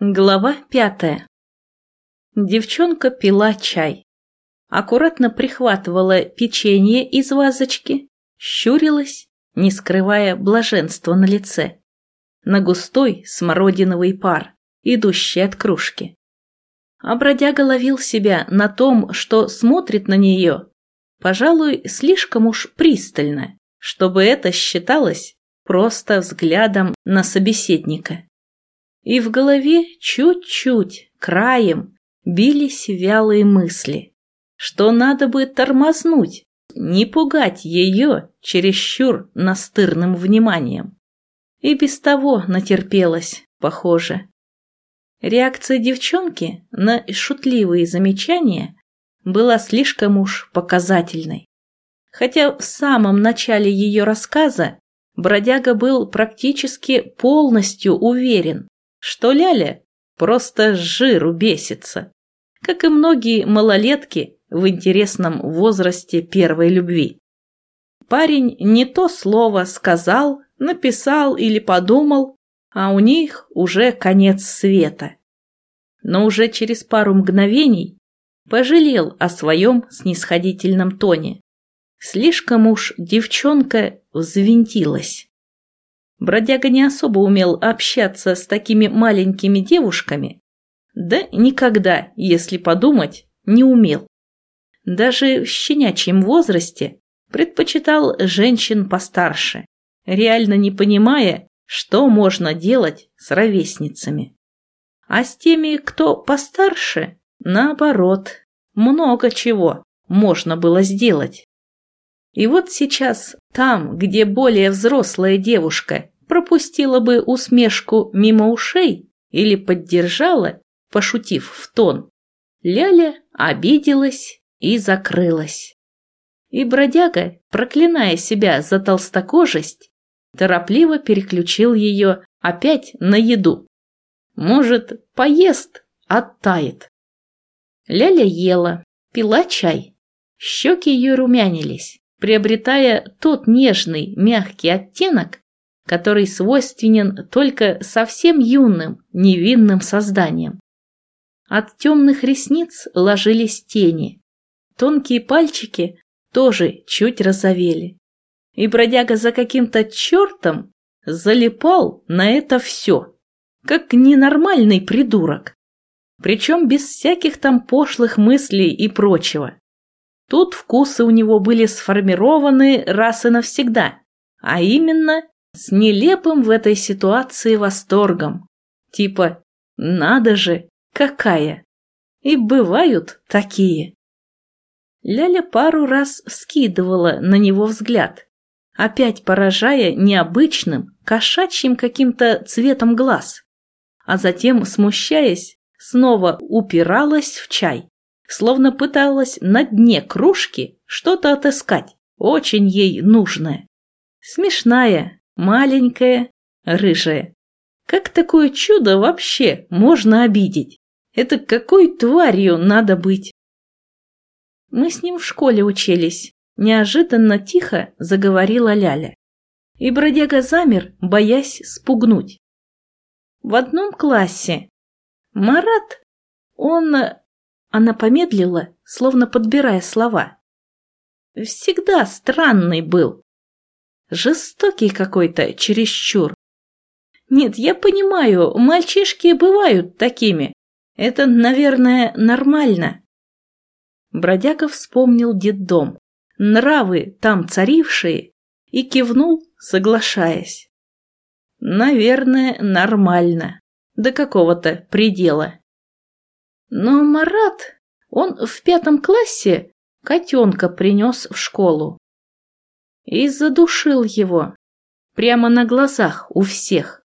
Глава пятая. Девчонка пила чай. Аккуратно прихватывала печенье из вазочки, щурилась, не скрывая блаженства на лице, на густой смородиновый пар, идущий от кружки. А бродяга ловил себя на том, что смотрит на нее, пожалуй, слишком уж пристально, чтобы это считалось просто взглядом на собеседника и в голове чуть-чуть, краем, бились вялые мысли, что надо бы тормознуть, не пугать ее чересчур настырным вниманием. И без того натерпелась, похоже. Реакция девчонки на шутливые замечания была слишком уж показательной. Хотя в самом начале ее рассказа бродяга был практически полностью уверен, что Ляля просто жиру бесится, как и многие малолетки в интересном возрасте первой любви. Парень не то слово сказал, написал или подумал, а у них уже конец света. Но уже через пару мгновений пожалел о своем снисходительном тоне. Слишком уж девчонка взвинтилась. Бродяга не особо умел общаться с такими маленькими девушками, да никогда, если подумать, не умел. Даже в щенячьем возрасте предпочитал женщин постарше, реально не понимая, что можно делать с ровесницами. А с теми, кто постарше, наоборот, много чего можно было сделать. И вот сейчас там, где более взрослая девушка пропустила бы усмешку мимо ушей или поддержала, пошутив в тон, Ляля обиделась и закрылась. И бродяга, проклиная себя за толстокожесть, торопливо переключил ее опять на еду. Может, поест, оттает. Ляля ела, пила чай. Щеки ее румянились приобретая тот нежный, мягкий оттенок, который свойственен только совсем юным, невинным созданиям. От темных ресниц ложились тени. Тонкие пальчики тоже чуть розовели. И бродяга за каким-то чертом залипал на это все, как ненормальный придурок. Причем без всяких там пошлых мыслей и прочего. Тут вкусы у него были сформированы раз и навсегда, а именно с нелепым в этой ситуации восторгом. Типа «надо же, какая!» И бывают такие. Ляля пару раз скидывала на него взгляд, опять поражая необычным, кошачьим каким-то цветом глаз, а затем, смущаясь, снова упиралась в чай словно пыталась на дне кружки что-то отыскать, очень ей нужное. Смешная, маленькая, рыжая. Как такое чудо вообще можно обидеть? Это какой тварью надо быть? Мы с ним в школе учились. Неожиданно тихо заговорила Ляля. И бродяга замер, боясь спугнуть. В одном классе. Марат, он она помедлила, словно подбирая слова. Всегда странный был. Жестокий какой-то, чересчур. Нет, я понимаю, мальчишки бывают такими. Это, наверное, нормально. Бродяга вспомнил детдом, нравы там царившие, и кивнул, соглашаясь. Наверное, нормально. До какого-то предела. Но Марат, он в пятом классе котенка принес в школу. И задушил его. Прямо на глазах у всех.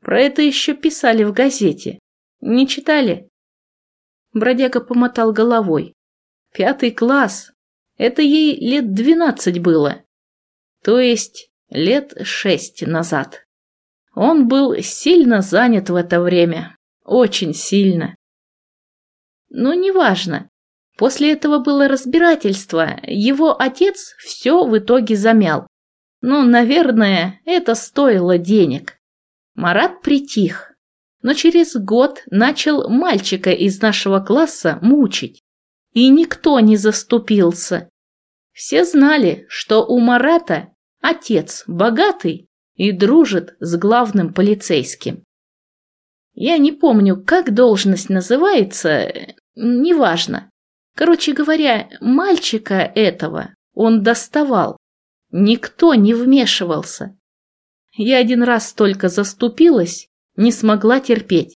Про это еще писали в газете. Не читали? Бродяга помотал головой. Пятый класс. Это ей лет двенадцать было. То есть лет шесть назад. Он был сильно занят в это время. Очень сильно. Но неважно. После этого было разбирательство, его отец все в итоге замял. Но, наверное, это стоило денег. Марат притих. но через год начал мальчика из нашего класса мучить. И никто не заступился. Все знали, что у Марата отец богатый и дружит с главным полицейским. Я не помню, как должность называется, неважно. Короче говоря, мальчика этого он доставал. Никто не вмешивался. Я один раз только заступилась, не смогла терпеть.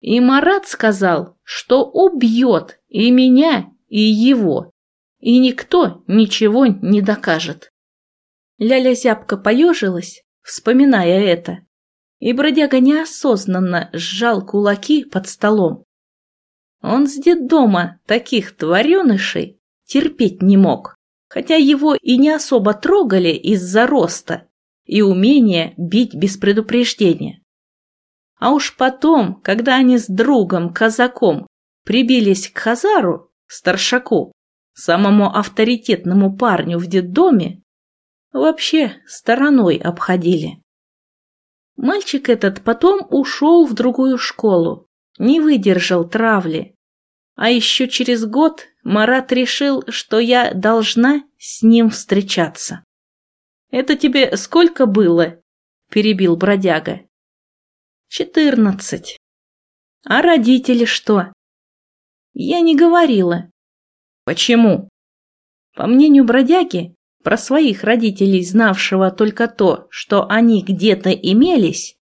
И Марат сказал, что убьет и меня, и его, и никто ничего не докажет. Ляля зябко поежилась, вспоминая это, и бродяга неосознанно сжал кулаки под столом. Он с детдома таких тваренышей терпеть не мог, хотя его и не особо трогали из-за роста и умения бить без предупреждения. А уж потом, когда они с другом-казаком прибились к Хазару, старшаку, самому авторитетному парню в детдоме, вообще стороной обходили. Мальчик этот потом ушел в другую школу, не выдержал травли. А еще через год Марат решил, что я должна с ним встречаться. «Это тебе сколько было?» – перебил бродяга. «Четырнадцать». «А родители что?» «Я не говорила». «Почему?» По мнению бродяги, про своих родителей, знавшего только то, что они где-то имелись,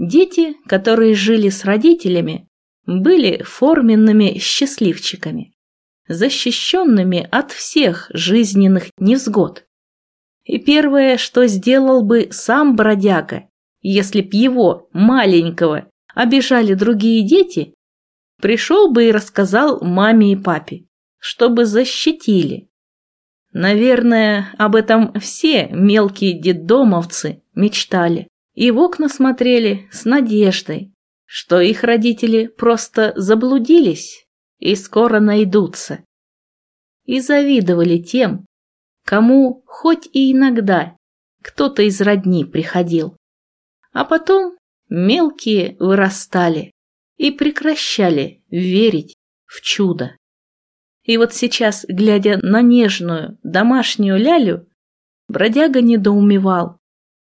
дети, которые жили с родителями, были форменными счастливчиками, защищенными от всех жизненных невзгод. И первое, что сделал бы сам бродяга, если б его, маленького, обижали другие дети, пришел бы и рассказал маме и папе, чтобы защитили. Наверное, об этом все мелкие детдомовцы мечтали и в окна смотрели с надеждой, что их родители просто заблудились и скоро найдутся. И завидовали тем, кому хоть и иногда кто-то из родни приходил. А потом мелкие вырастали и прекращали верить в чудо. И вот сейчас, глядя на нежную домашнюю лялю, бродяга недоумевал,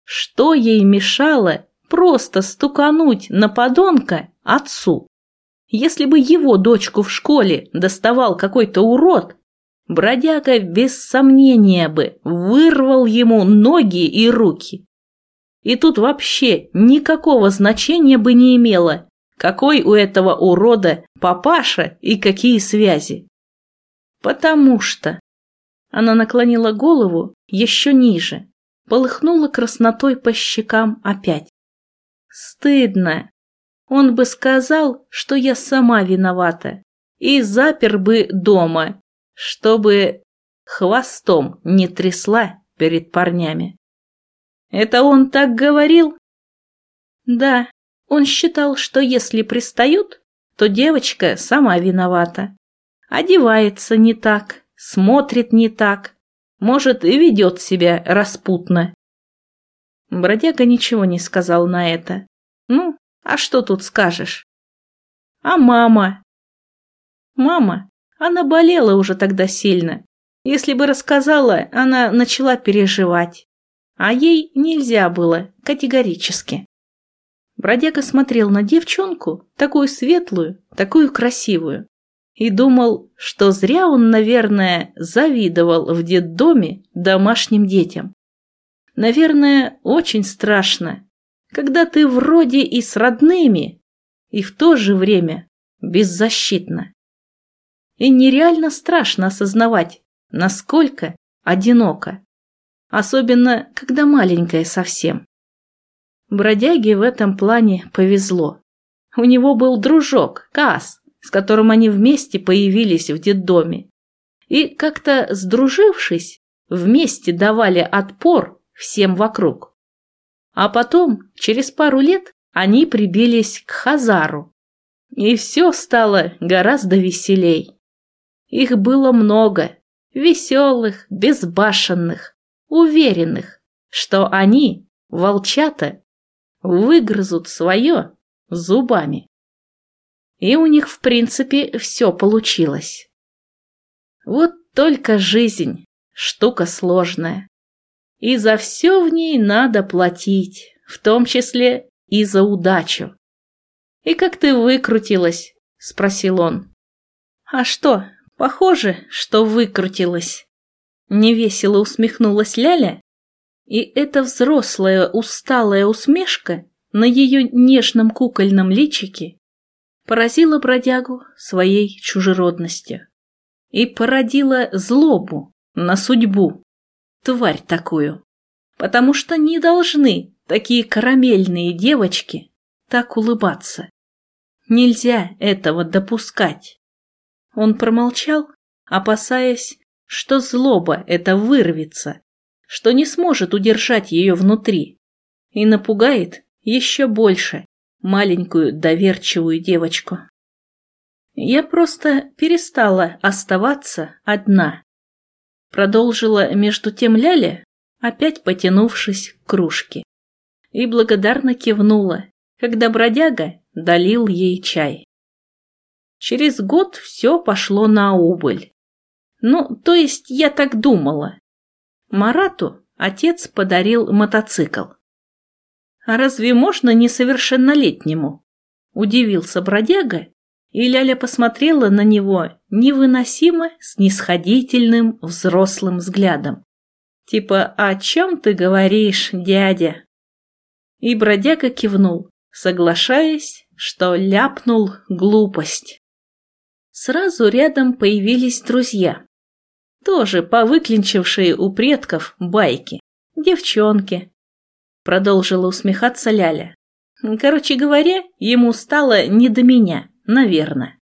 что ей мешало просто стукануть на подонка отцу. Если бы его дочку в школе доставал какой-то урод, бродяга без сомнения бы вырвал ему ноги и руки. И тут вообще никакого значения бы не имело, какой у этого урода папаша и какие связи. Потому что... Она наклонила голову еще ниже, полыхнула краснотой по щекам опять. Стыдно. Он бы сказал, что я сама виновата, и запер бы дома, чтобы хвостом не трясла перед парнями. Это он так говорил? Да, он считал, что если пристают, то девочка сама виновата. Одевается не так, смотрит не так, может, и ведет себя распутно. Бродяга ничего не сказал на это. Ну, а что тут скажешь? А мама? Мама, она болела уже тогда сильно. Если бы рассказала, она начала переживать. А ей нельзя было, категорически. Бродяга смотрел на девчонку, такую светлую, такую красивую и думал, что зря он, наверное, завидовал в детдоме домашним детям. Наверное, очень страшно, когда ты вроде и с родными, и в то же время беззащитна. И нереально страшно осознавать, насколько одиноко, особенно когда маленькая совсем. Бродяге в этом плане повезло. У него был дружок, Кас, с которым они вместе появились в детдоме. И как-то сдружившись, вместе давали отпор всем вокруг. А потом, через пару лет, они прибились к Хазару. И все стало гораздо веселей. Их было много, веселых, безбашенных, уверенных, что они, волчата, выгрызут свое зубами. И у них, в принципе, все получилось. Вот только жизнь – штука сложная. И за все в ней надо платить, в том числе и за удачу. «И как ты выкрутилась?» – спросил он. «А что, похоже, что выкрутилась?» Невесело усмехнулась Ляля, и эта взрослая усталая усмешка на ее нежном кукольном личике поразила бродягу своей чужеродностью и породила злобу на судьбу, тварь такую, потому что не должны такие карамельные девочки так улыбаться. Нельзя этого допускать. Он промолчал, опасаясь, что злоба это вырвется, что не сможет удержать ее внутри и напугает еще больше маленькую доверчивую девочку. Я просто перестала оставаться одна. Продолжила между тем Ляля, опять потянувшись к кружке. И благодарно кивнула, когда бродяга долил ей чай. Через год все пошло на убыль. Ну, то есть я так думала. Марату отец подарил мотоцикл. А разве можно несовершеннолетнему? Удивился бродяга, и Ляля посмотрела на него невыносимо снисходительным взрослым взглядом. Типа «О чем ты говоришь, дядя?» И бродяга кивнул, соглашаясь, что ляпнул глупость. Сразу рядом появились друзья. Тоже повыклинчившие у предков байки. Девчонки. Продолжила усмехаться Ляля. Короче говоря, ему стало не до меня, наверное.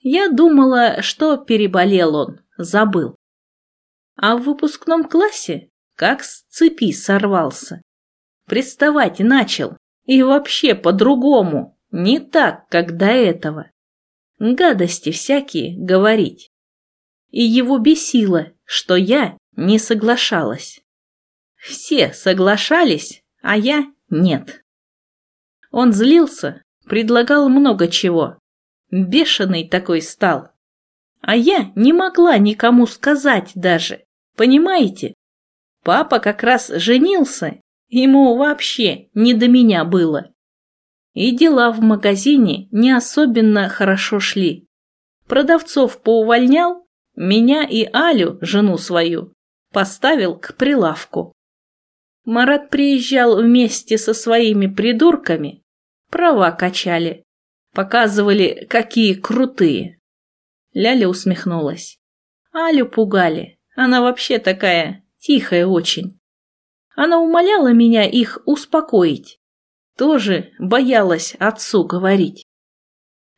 Я думала, что переболел он, забыл. А в выпускном классе как с цепи сорвался. Приставать начал, и вообще по-другому, не так, как до этого. Гадости всякие говорить. И его бесило, что я не соглашалась. Все соглашались, а я нет. Он злился, предлагал много чего. Бешеный такой стал. А я не могла никому сказать даже, понимаете? Папа как раз женился Ему вообще не до меня было. И дела в магазине не особенно хорошо шли. Продавцов поувольнял, меня и Алю, жену свою, поставил к прилавку. Марат приезжал вместе со своими придурками, права качали, показывали, какие крутые. Ляля усмехнулась. Алю пугали, она вообще такая тихая очень. Она умоляла меня их успокоить. Тоже боялась отцу говорить.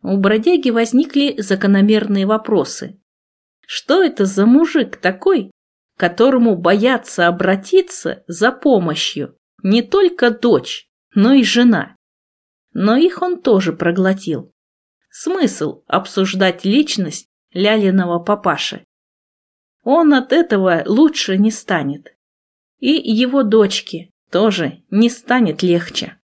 У бродяги возникли закономерные вопросы. Что это за мужик такой, которому боятся обратиться за помощью не только дочь, но и жена? Но их он тоже проглотил. Смысл обсуждать личность Лялиного папаши? Он от этого лучше не станет и его дочке тоже не станет легче.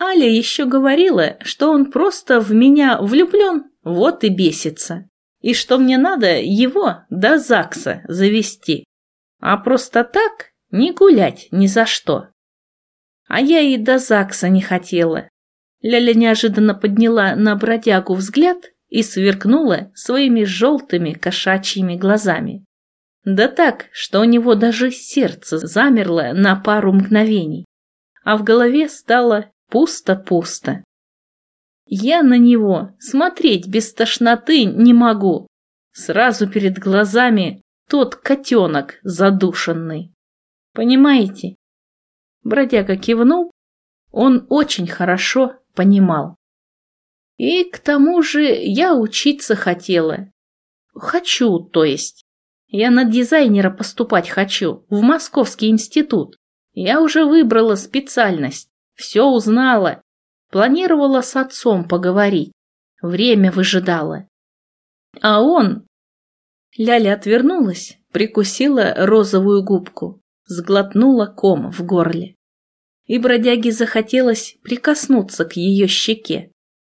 Аля еще говорила, что он просто в меня влюблен, вот и бесится, и что мне надо его до ЗАГСа завести, а просто так не гулять ни за что. А я и до ЗАГСа не хотела. Ляля неожиданно подняла на бродягу взгляд и сверкнула своими желтыми кошачьими глазами. Да так, что у него даже сердце замерло на пару мгновений, а в голове стало пусто-пусто. Я на него смотреть без тошноты не могу. Сразу перед глазами тот котенок задушенный. Понимаете? Бродяга кивнул. Он очень хорошо понимал. И к тому же я учиться хотела. Хочу, то есть. Я на дизайнера поступать хочу, в Московский институт. Я уже выбрала специальность, все узнала. Планировала с отцом поговорить. Время выжидала. А он... Ляля отвернулась, прикусила розовую губку, сглотнула ком в горле. и бродяге захотелось прикоснуться к ее щеке,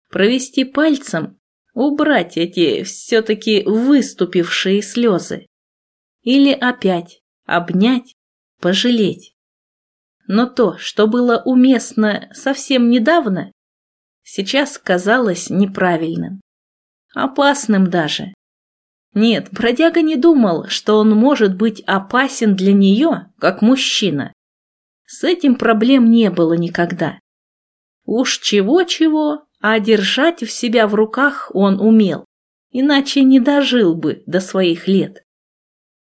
провести пальцем, убрать эти все-таки выступившие слезы. Или опять обнять, пожалеть. Но то, что было уместно совсем недавно, сейчас казалось неправильным. Опасным даже. Нет, бродяга не думал, что он может быть опасен для нее, как мужчина. С этим проблем не было никогда. Уж чего-чего, а держать в себя в руках он умел, иначе не дожил бы до своих лет.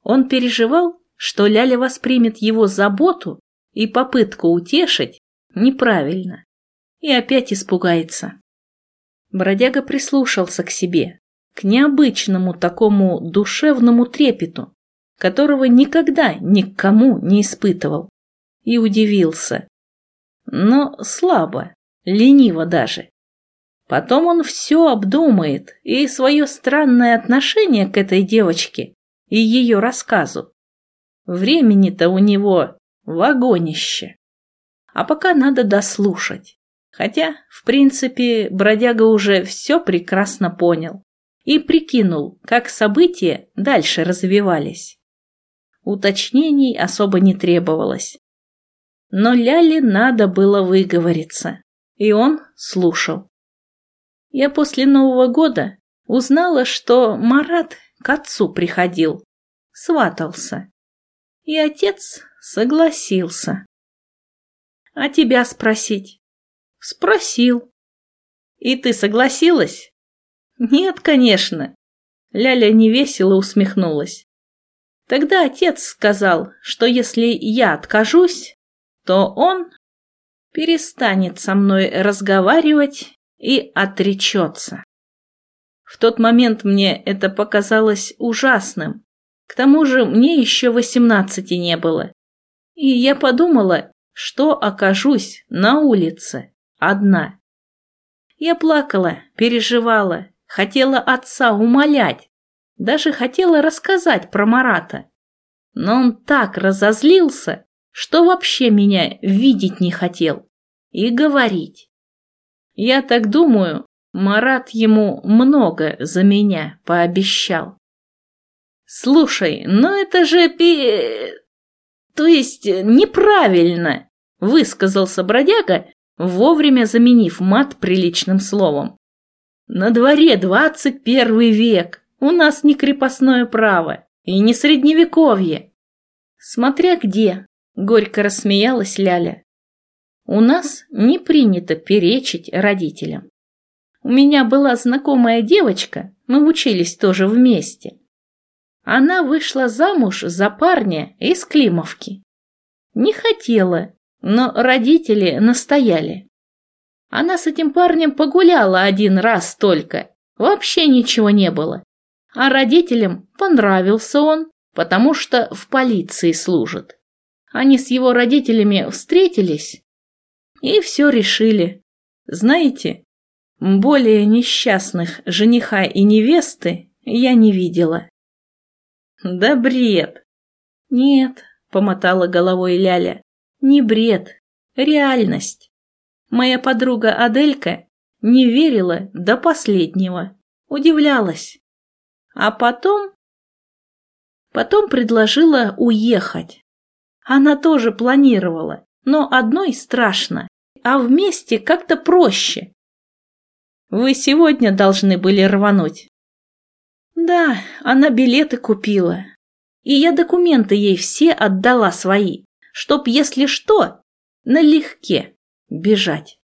Он переживал, что Ляля воспримет его заботу и попытку утешить неправильно и опять испугается. Бродяга прислушался к себе, к необычному такому душевному трепету, которого никогда никому не испытывал, и удивился. Но слабо, лениво даже. Потом он все обдумает и свое странное отношение к этой девочке и ее рассказу. Времени-то у него вагонище. А пока надо дослушать. Хотя, в принципе, бродяга уже все прекрасно понял и прикинул, как события дальше развивались. Уточнений особо не требовалось. Но Ляле надо было выговориться, и он слушал. Я после Нового года узнала, что Марат к отцу приходил, сватался. И отец согласился. А тебя спросить? Спросил. И ты согласилась? Нет, конечно. Ляля невесело усмехнулась. Тогда отец сказал, что если я откажусь, то он перестанет со мной разговаривать и отречется. В тот момент мне это показалось ужасным. К тому же мне еще восемнадцати не было. И я подумала, что окажусь на улице одна. Я плакала, переживала, хотела отца умолять, даже хотела рассказать про Марата. Но он так разозлился, что вообще меня видеть не хотел и говорить. Я так думаю, Марат ему много за меня пообещал. Слушай, ну это же пи... То есть неправильно, высказался бродяга, вовремя заменив мат приличным словом. На дворе двадцать первый век, у нас не крепостное право и не средневековье. Смотря где, горько рассмеялась Ляля. У нас не принято перечить родителям. У меня была знакомая девочка, мы учились тоже вместе. Она вышла замуж за парня из Климовки. Не хотела, но родители настояли. Она с этим парнем погуляла один раз только, вообще ничего не было. А родителям понравился он, потому что в полиции служит. Они с его родителями встретились и все решили. Знаете, более несчастных жениха и невесты я не видела. Да бред. Нет, помотала головой Ляля. Не бред, реальность. Моя подруга Аделька не верила до последнего, удивлялась. А потом... Потом предложила уехать. Она тоже планировала, но одной страшно, а вместе как-то проще. Вы сегодня должны были рвануть. Да, она билеты купила. И я документы ей все отдала свои, чтоб, если что, налегке бежать.